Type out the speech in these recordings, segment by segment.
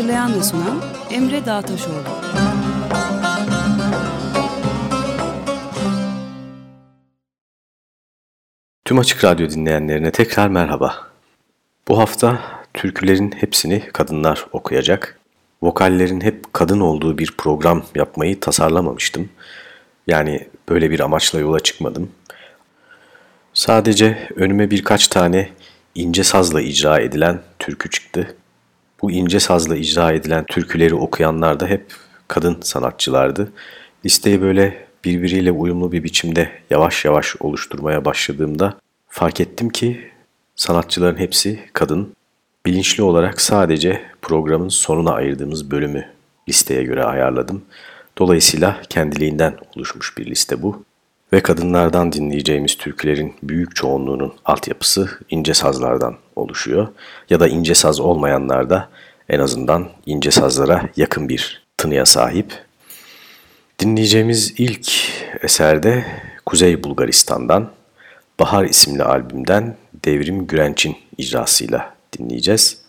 Hazırlayan ve sunan Emre Dağtaşoğlu. Tüm Açık Radyo dinleyenlerine tekrar merhaba. Bu hafta türkülerin hepsini kadınlar okuyacak. Vokallerin hep kadın olduğu bir program yapmayı tasarlamamıştım. Yani böyle bir amaçla yola çıkmadım. Sadece önüme birkaç tane ince sazla icra edilen türkü çıktı bu ince sazla icra edilen türküleri okuyanlar da hep kadın sanatçılardı. Listeyi böyle birbiriyle uyumlu bir biçimde yavaş yavaş oluşturmaya başladığımda fark ettim ki sanatçıların hepsi kadın. Bilinçli olarak sadece programın sonuna ayırdığımız bölümü listeye göre ayarladım. Dolayısıyla kendiliğinden oluşmuş bir liste bu. Ve kadınlardan dinleyeceğimiz türkülerin büyük çoğunluğunun altyapısı ince sazlardan oluşuyor. Ya da ince saz olmayanlar da en azından ince sazlara yakın bir tınıya sahip. Dinleyeceğimiz ilk eserde Kuzey Bulgaristan'dan Bahar isimli albümden Devrim Gürenç'in icrasıyla dinleyeceğiz.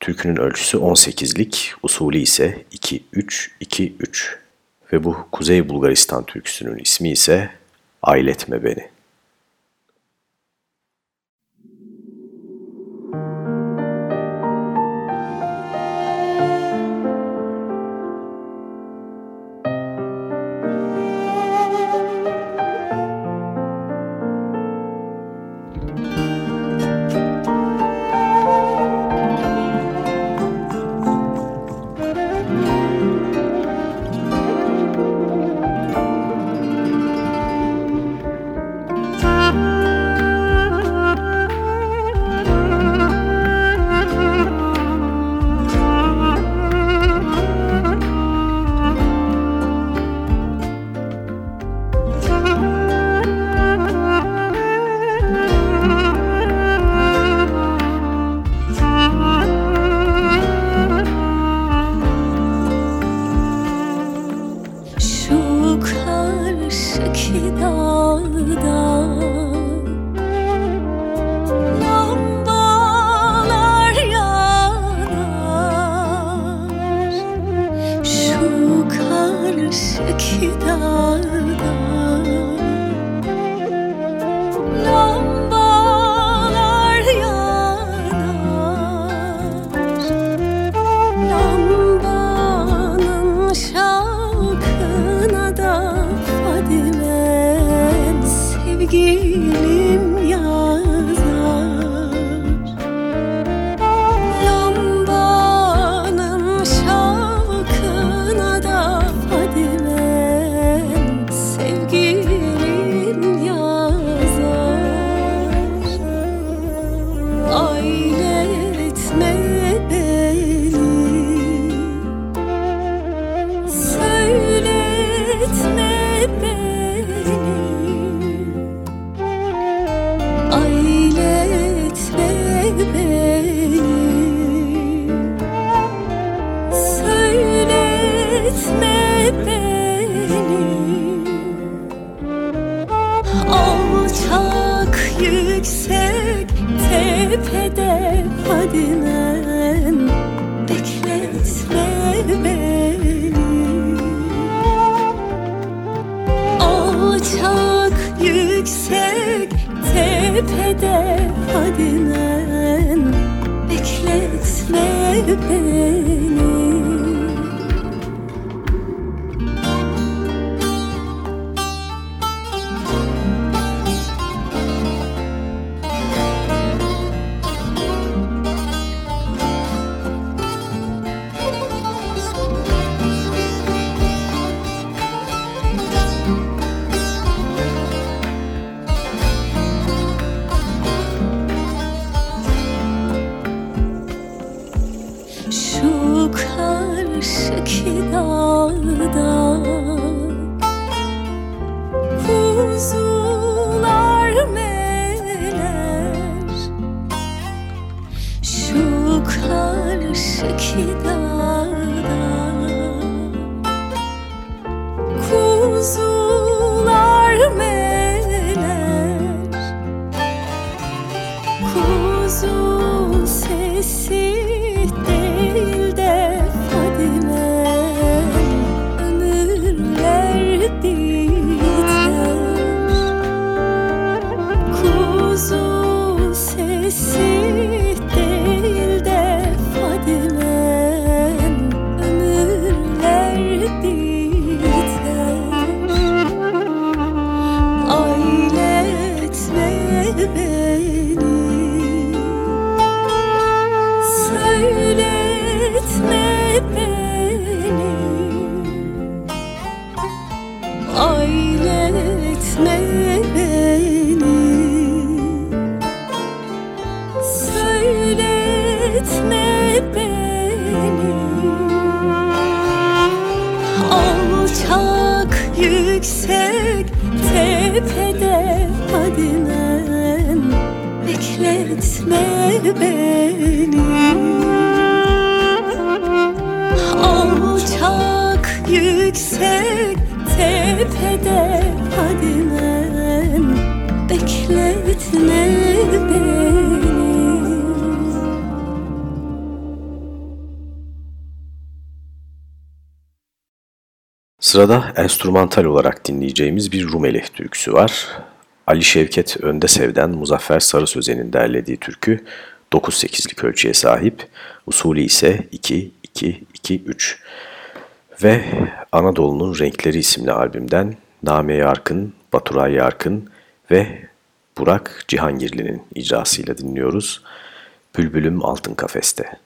Türkünün ölçüsü 18'lik, usulü ise 2-3-2-3 ve bu Kuzey Bulgaristan türküsünün ismi ise Ailetme Beni. beginning. arzular Şu karşıki dağ Sırada enstrümantal olarak dinleyeceğimiz bir Rumeli türküsü var. Ali Şevket Önde Sev'den Muzaffer Sarı Sözen'in derlediği türkü 9-8'lik ölçüye sahip, usulü ise 2-2-2-3 ve Anadolu'nun Renkleri isimli albümden Name Yarkın, Baturay Yarkın ve Burak Cihangirli'nin icrasıyla dinliyoruz. Bülbülüm Altın Kafeste.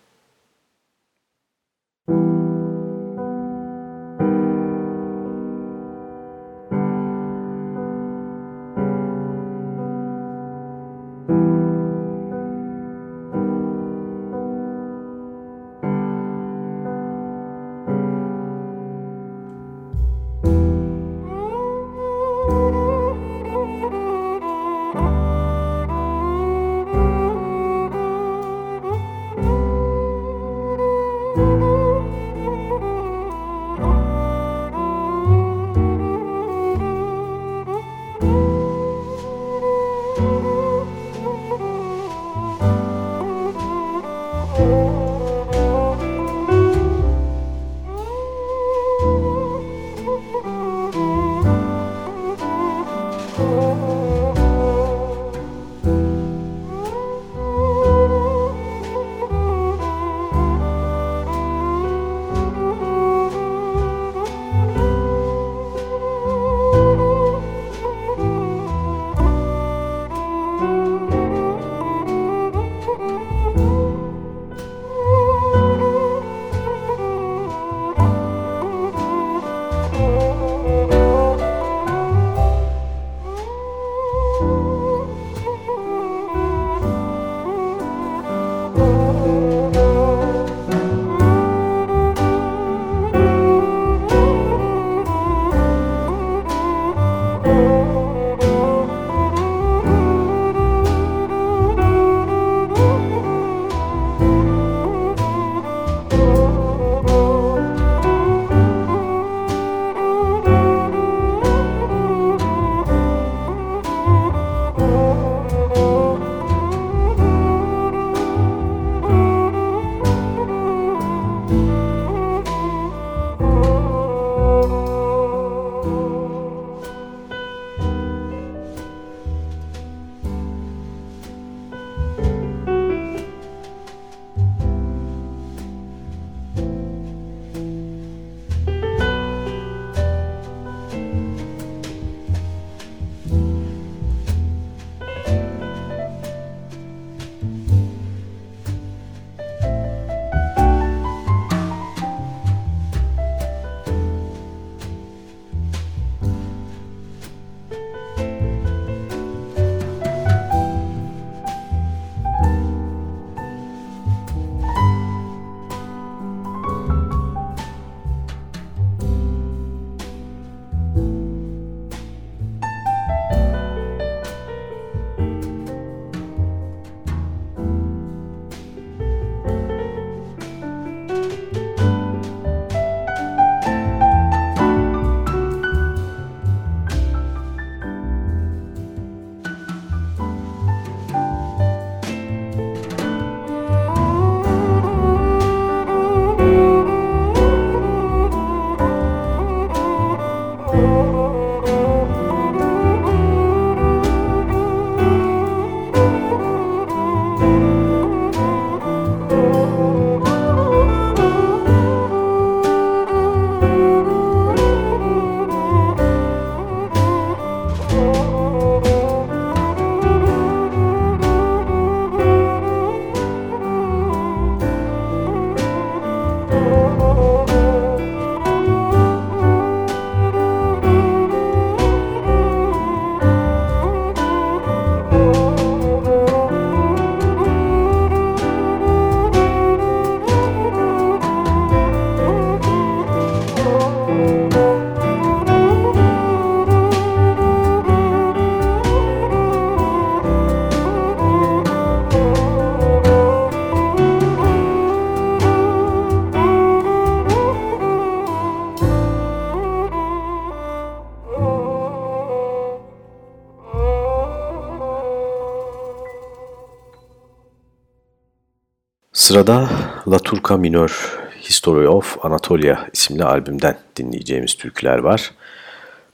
Sırada La Turca Minör History of Anatolia isimli albümden dinleyeceğimiz türküler var.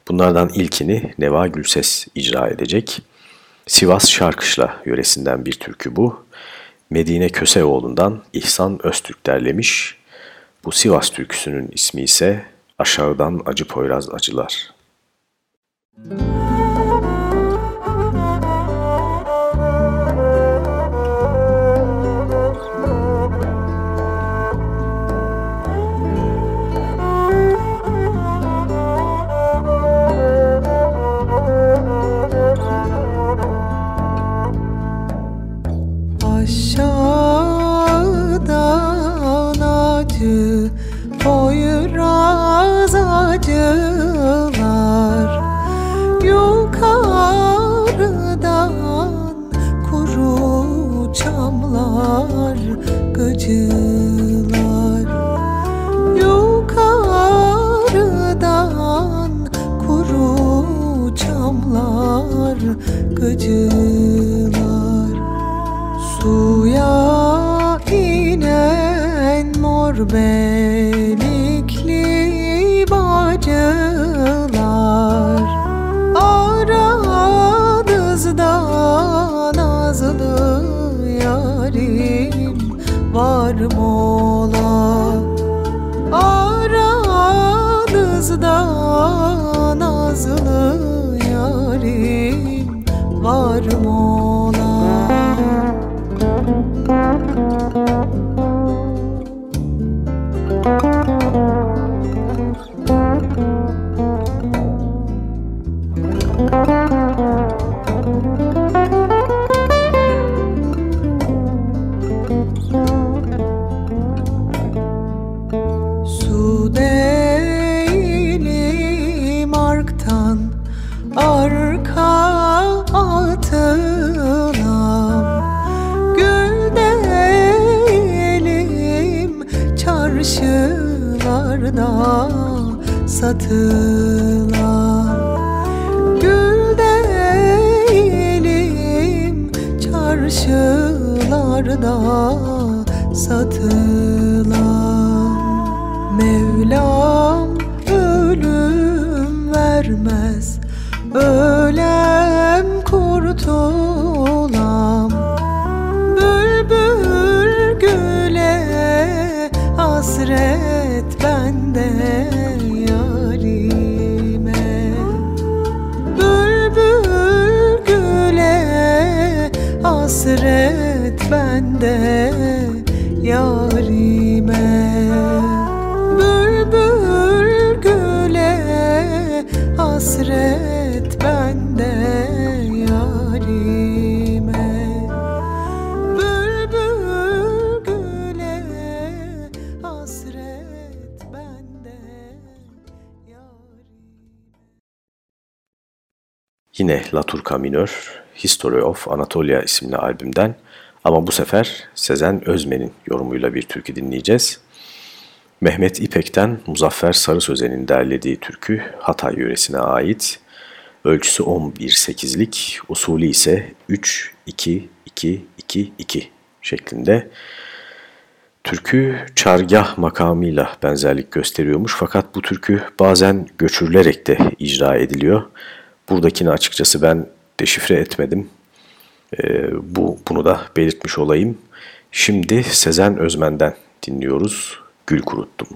Bunlardan ilkini Neva Gülses icra edecek. Sivas Şarkışla yöresinden bir türkü bu. Medine Köseoğlu'ndan İhsan Öztürk derlemiş. Bu Sivas türküsünün ismi ise Aşağıdan Acı Poyraz Acılar. Müzik satılan Gül değilim çarşılarda satılan Mevlam ölüm vermez ölem La Turca Minör History of Anatolia isimli albümden ama bu sefer Sezen Özmen'in yorumuyla bir türkü dinleyeceğiz. Mehmet İpek'ten Muzaffer Sarı Sözen'in derlediği türkü Hatay yöresine ait. Ölçüsü 11-8'lik, usulü ise 3-2-2-2-2 şeklinde. Türkü çargah makamıyla benzerlik gösteriyormuş fakat bu türkü bazen göçürülerek de icra ediliyor. Buradakini açıkçası ben deşifre etmedim. E, bu Bunu da belirtmiş olayım. Şimdi Sezen Özmen'den dinliyoruz. Gül kuruttum.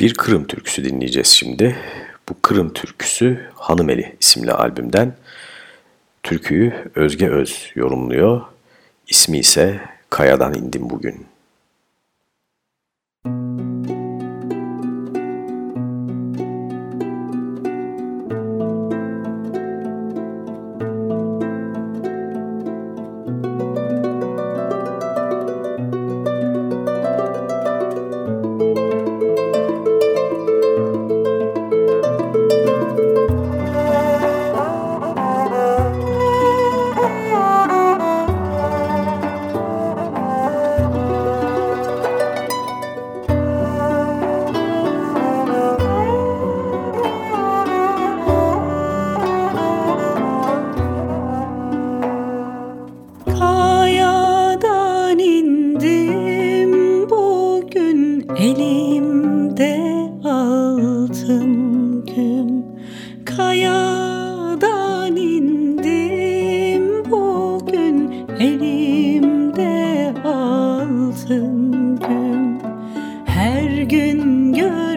Bir Kırım türküsü dinleyeceğiz şimdi. Bu Kırım türküsü Hanımeli isimli albümden. Türküyü Özge Öz yorumluyor. İsmi ise Kayadan indim bugün. Altın güm Her gün gördüğüm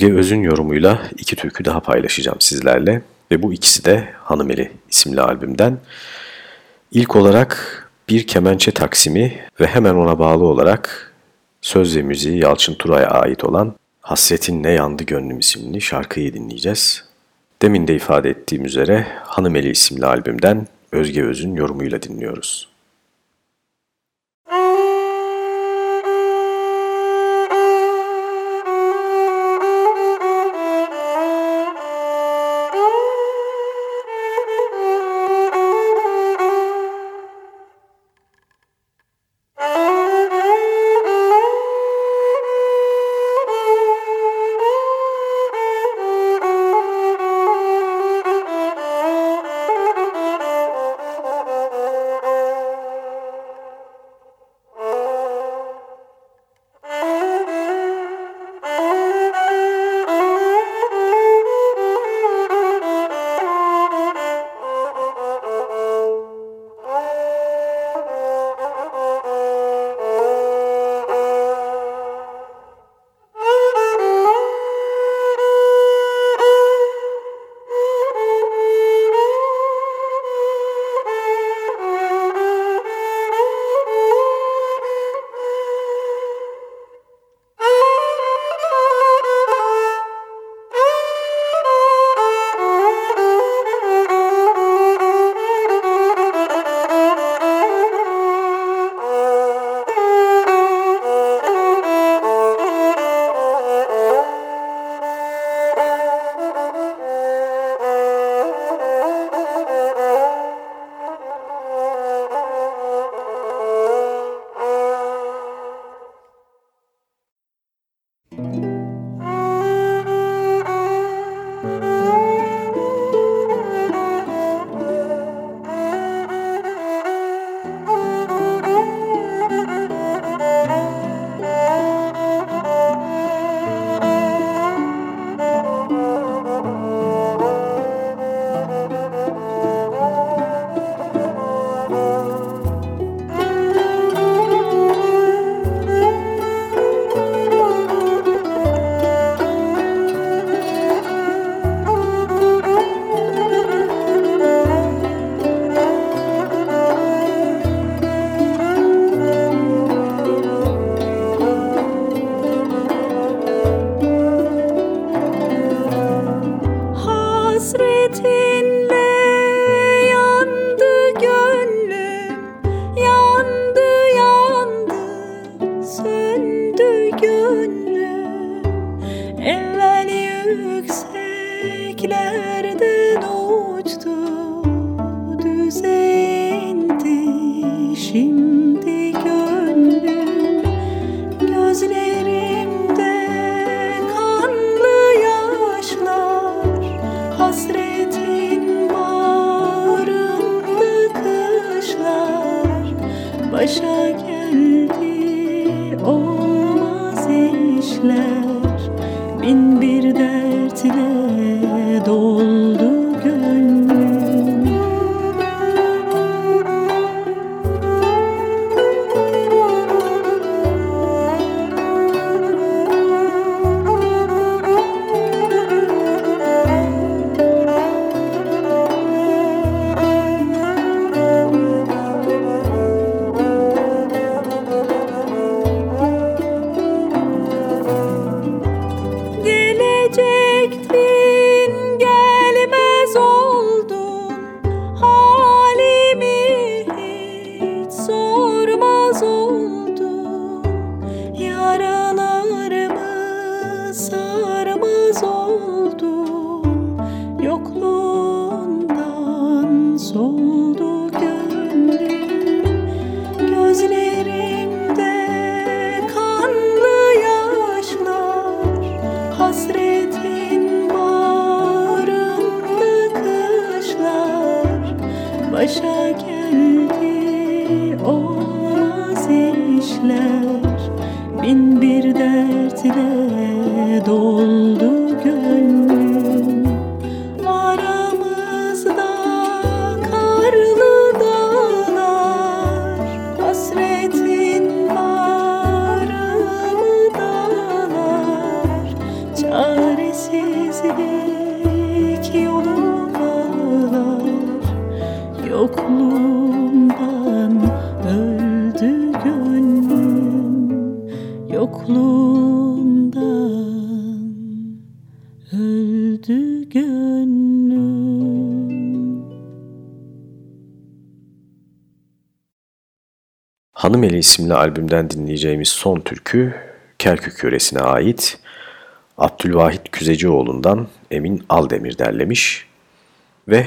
Özge Öz'ün yorumuyla iki türkü daha paylaşacağım sizlerle ve bu ikisi de Hanımeli isimli albümden. İlk olarak bir kemençe taksimi ve hemen ona bağlı olarak söz ve müziği Yalçın Turay'a ait olan Hasretin Ne Yandı Gönlüm isimli şarkıyı dinleyeceğiz. Demin de ifade ettiğim üzere Hanımeli isimli albümden Özge Öz'ün yorumuyla dinliyoruz. Hanım Eli isimli albümden dinleyeceğimiz son türkü Kerkük yöresine ait Abdülvahit Küzecioğlu'ndan Emin Aldemir derlemiş ve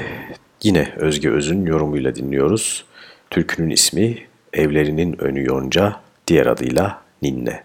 yine Özge Öz'ün yorumuyla dinliyoruz. Türkünün ismi Evlerinin Önü Yonca, diğer adıyla Ninne.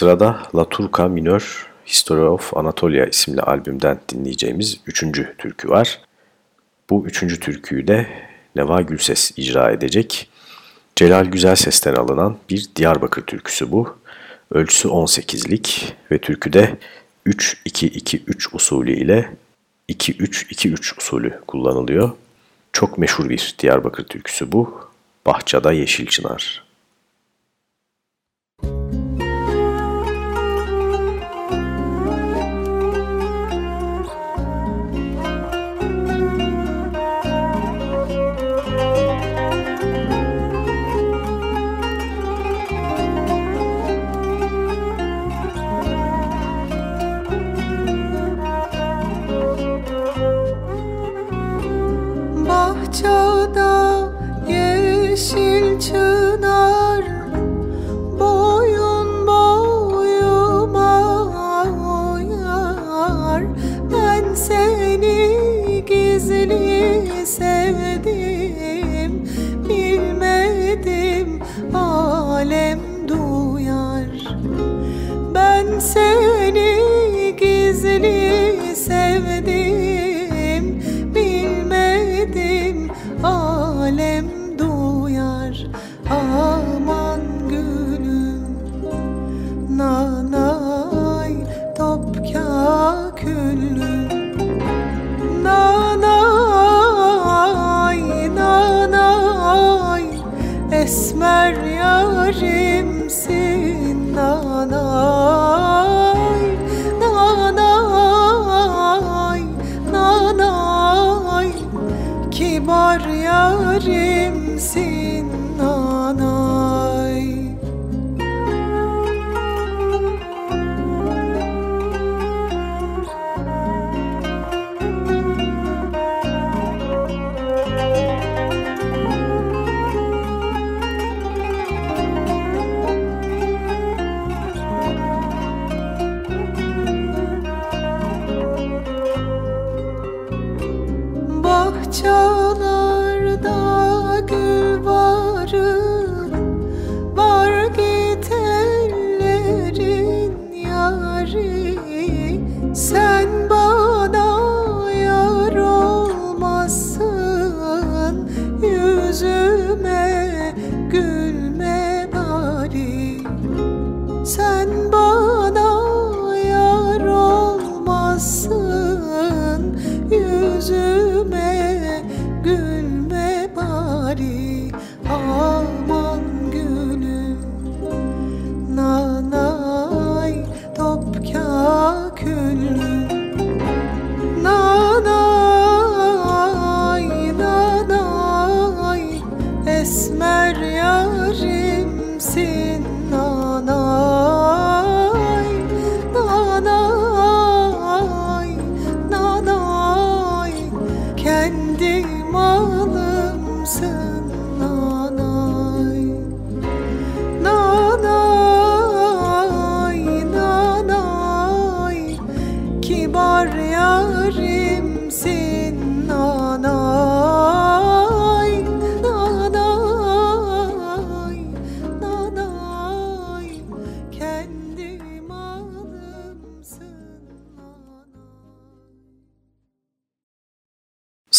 Sırada La Turca Minör History of Anatolia isimli albümden dinleyeceğimiz üçüncü türkü var. Bu üçüncü türküyü de Neva Gülses icra edecek. Celal Güzel Ses'ten alınan bir Diyarbakır türküsü bu. Ölçüsü 18'lik ve türküde 3-2-2-3 usulü ile 2-3-2-3 usulü kullanılıyor. Çok meşhur bir Diyarbakır türküsü bu. Bahçada Yeşil Çınar. sevdim bilmedim alem duyar. Ben seni gizli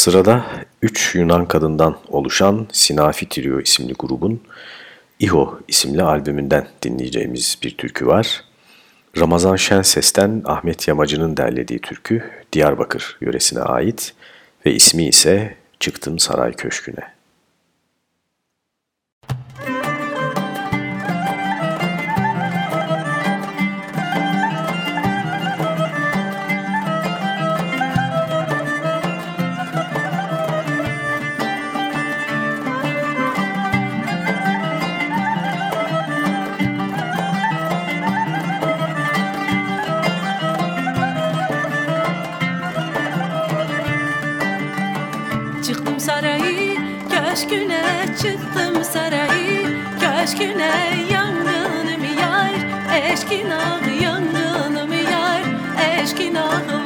Sırada 3 Yunan kadından oluşan Sinafi Trio isimli grubun İho isimli albümünden dinleyeceğimiz bir türkü var. Ramazan Şenses'ten Ahmet Yamacı'nın derlediği türkü Diyarbakır yöresine ait ve ismi ise Çıktım Saray Köşkü'ne. Köşküne çıktım sarayı Köşküne yangınım yar. Eşkin yangınım yar Eşkin ağ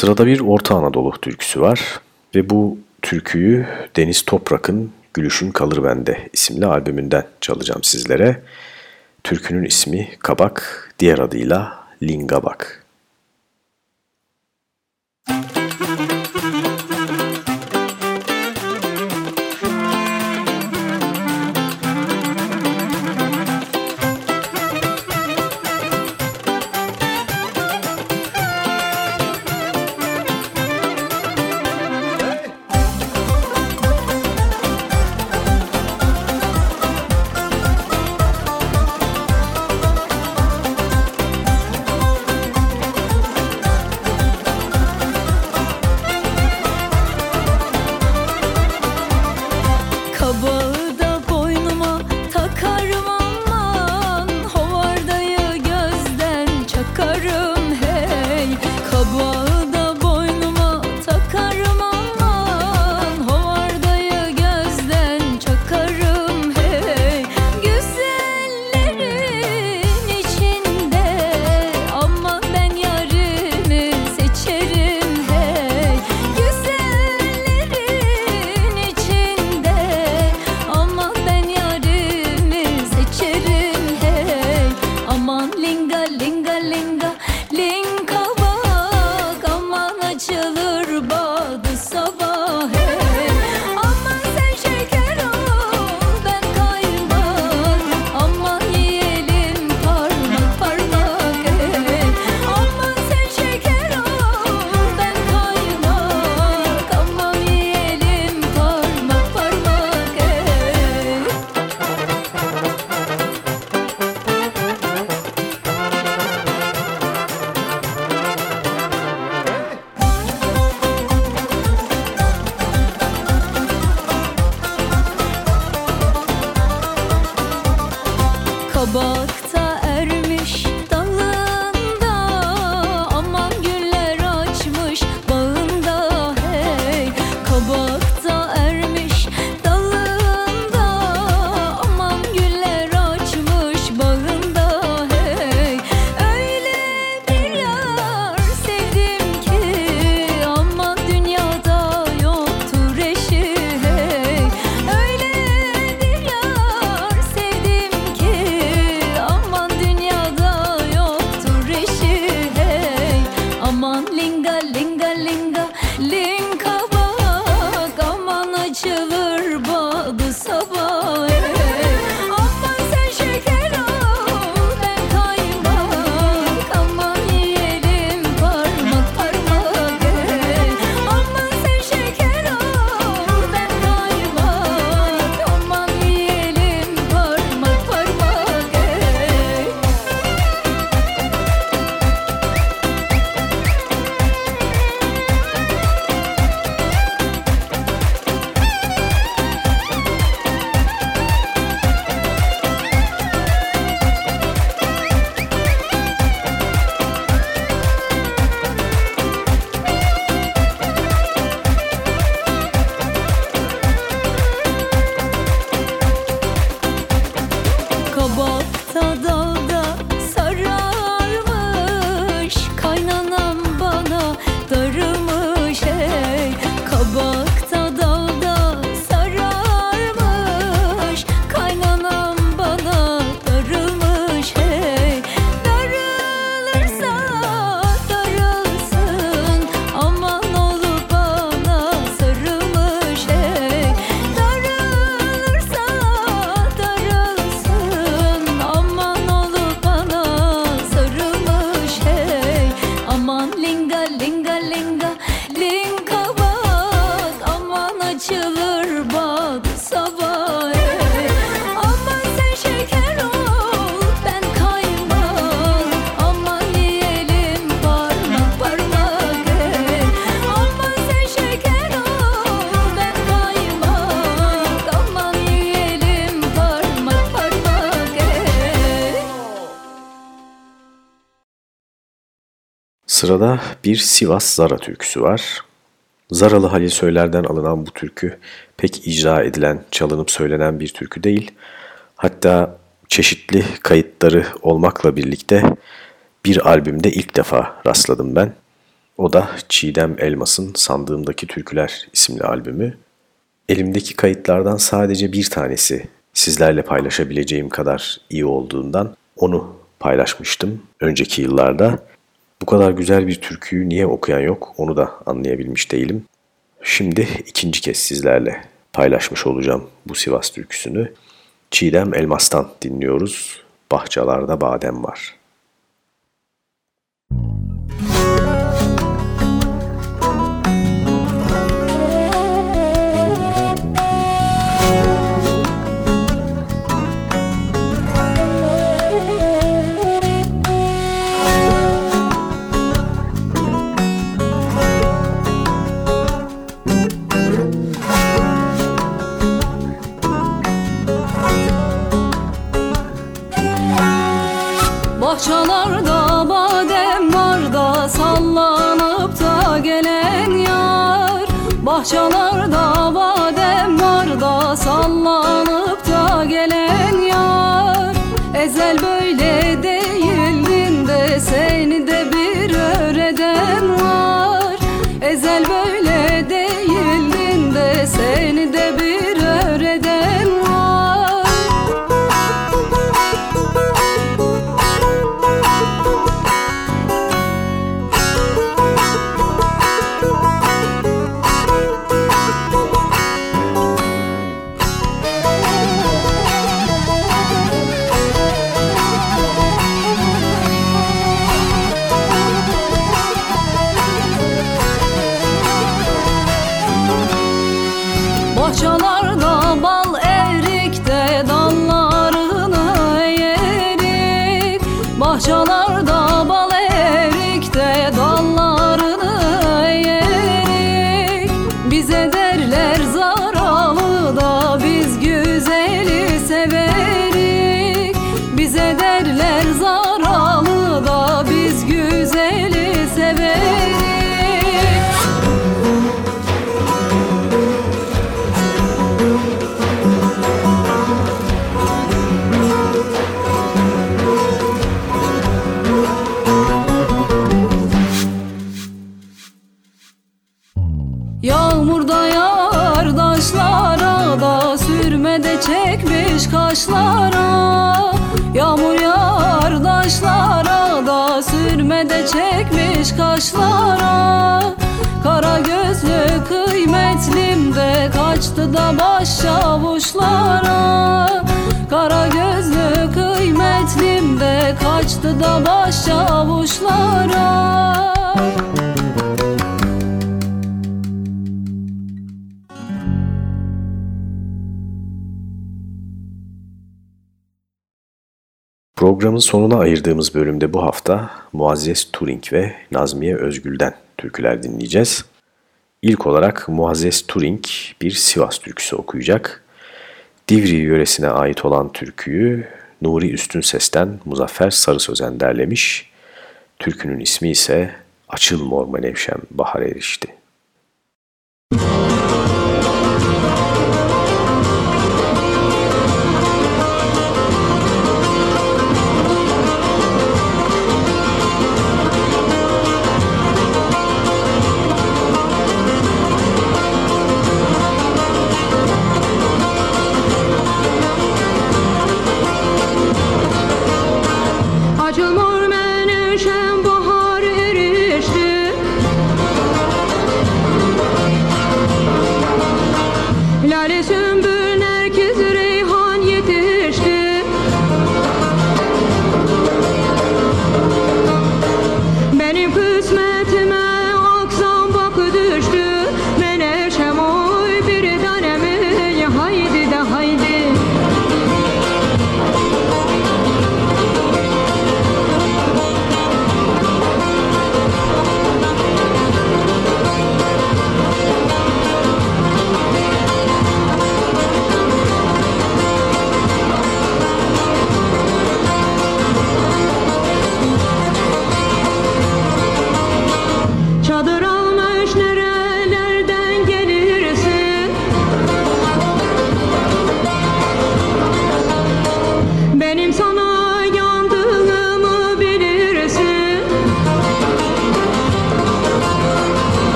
Sırada bir Orta Anadolu türküsü var ve bu türküyü Deniz Toprak'ın Gülüşün Kalır Bende isimli albümünden çalacağım sizlere. Türkünün ismi Kabak, diğer adıyla Lingabak. Sırada bir Sivas Zara türküsü var. Zaralı Halil Söyler'den alınan bu türkü pek icra edilen, çalınıp söylenen bir türkü değil. Hatta çeşitli kayıtları olmakla birlikte bir albümde ilk defa rastladım ben. O da Çiğdem Elmas'ın Sandığımdaki Türküler isimli albümü. Elimdeki kayıtlardan sadece bir tanesi sizlerle paylaşabileceğim kadar iyi olduğundan onu paylaşmıştım önceki yıllarda. Bu kadar güzel bir türküyü niye okuyan yok onu da anlayabilmiş değilim. Şimdi ikinci kez sizlerle paylaşmış olacağım bu Sivas türküsünü. Çiğdem Elmas'tan dinliyoruz. Bahçalarda badem var. Kaşlara Kara gözlü kıymetlim de kaçtı da baş çavuşlara Kara gözlü kıymetlim de kaçtı da baş çavuşlara sonuna ayırdığımız bölümde bu hafta Muazzez Turing ve Nazmiye Özgül'den türküler dinleyeceğiz. İlk olarak Muazzez Turing bir Sivas türküsü okuyacak. Divri yöresine ait olan türküyü Nuri Üstün Ses'ten Muzaffer Sarı Sözen derlemiş. Türkünün ismi ise Açıl Mor Menevşem Bahar Erişti. Açılmır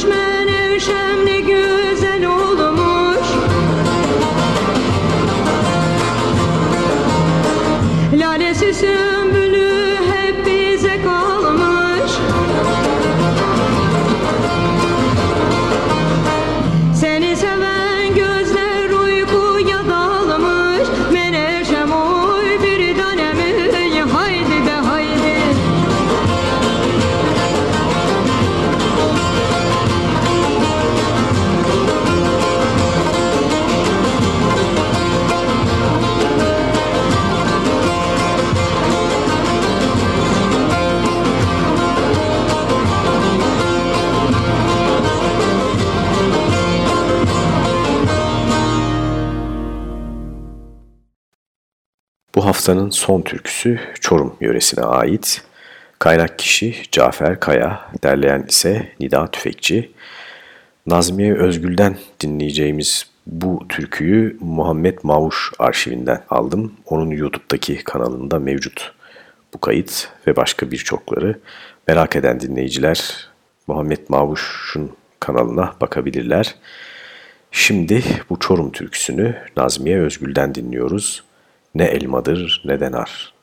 düşmen evşem ne gün haftanın son türküsü Çorum yöresine ait. Kaynak kişi Cafer Kaya, derleyen ise Nida Tüfekçi. Nazmiye Özgül'den dinleyeceğimiz bu türküyü Muhammed Mavuş arşivinden aldım. Onun YouTube'daki kanalında mevcut bu kayıt ve başka birçokları. Merak eden dinleyiciler Muhammed Mavuş'un kanalına bakabilirler. Şimdi bu Çorum türküsünü Nazmiye Özgül'den dinliyoruz. Ne elmadır ne de nar.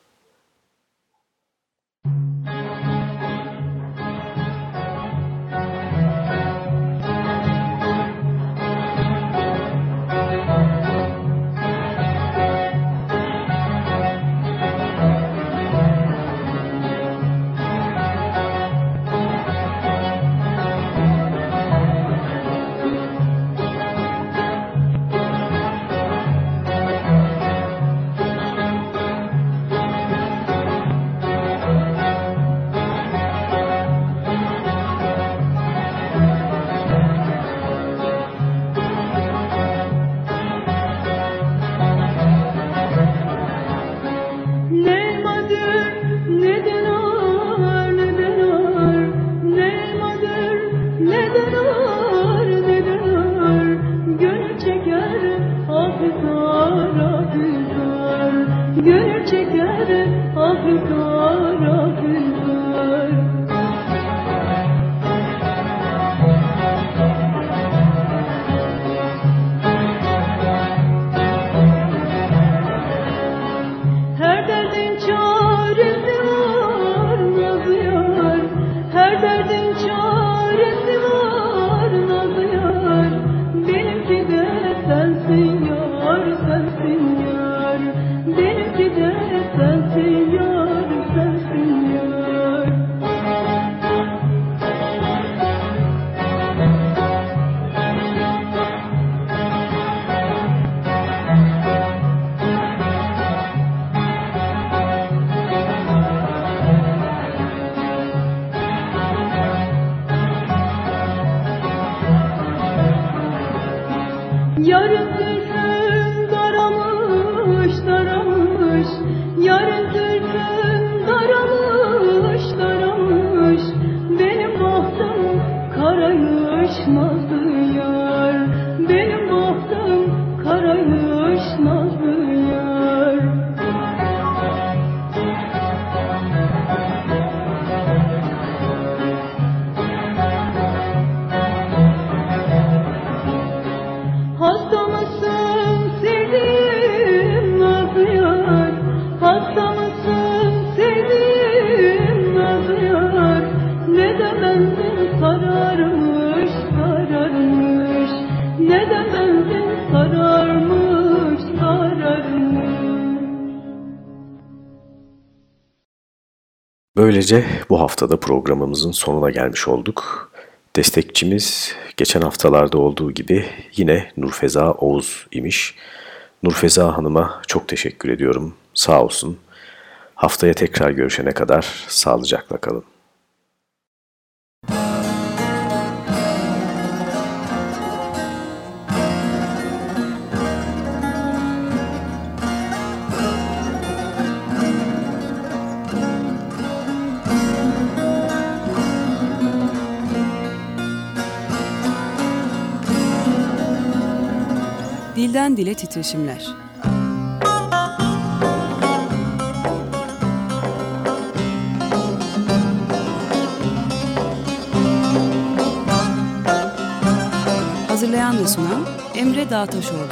mother. Böylece bu haftada programımızın sonuna gelmiş olduk. Destekçimiz geçen haftalarda olduğu gibi yine Nurfeza Oğuz imiş. Nurfeza Hanım'a çok teşekkür ediyorum. Sağ olsun. Haftaya tekrar görüşene kadar sağlıcakla kalın. Dilden dile titreşimler. Hazırlayan ve sunan Emre Dağtaşoğlu.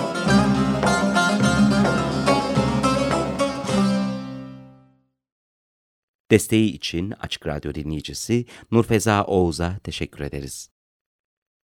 Desteği için Açık Radyo dinleyicisi Nurfeza Oğuz'a teşekkür ederiz.